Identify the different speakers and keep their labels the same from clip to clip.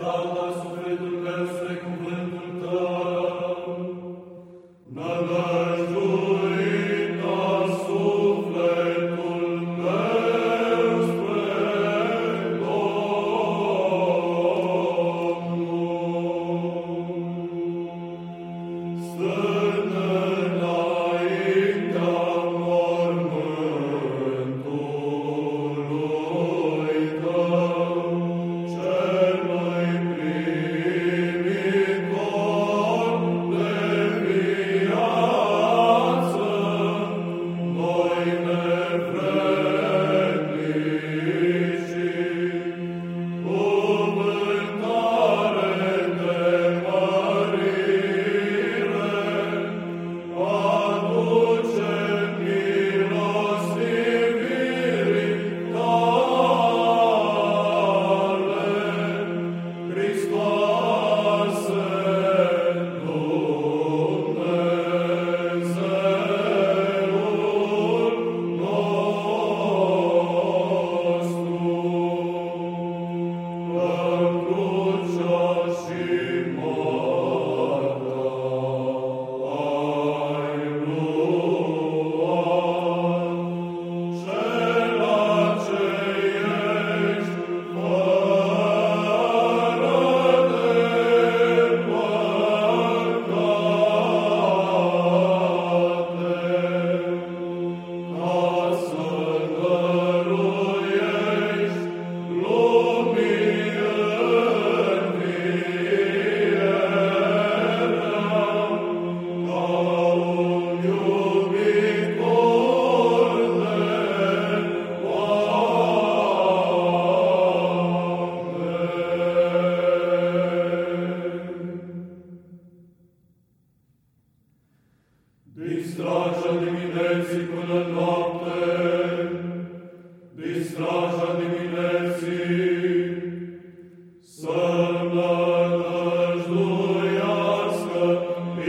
Speaker 1: the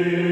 Speaker 1: Amen.